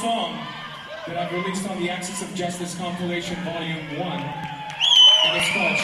song that I've released on the Axis of Justice compilation volume 1, and it's called